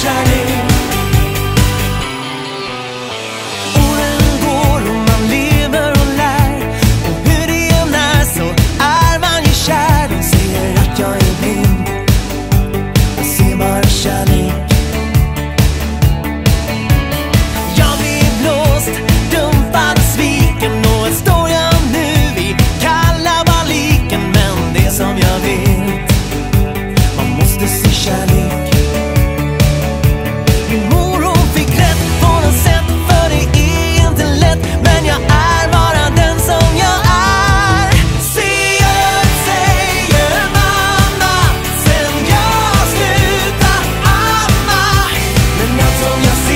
shining Åren går och man lever och lär. Och hur det än är så är man ju kär. De säger att jag är blind. Jag ser bara kärlek. Yo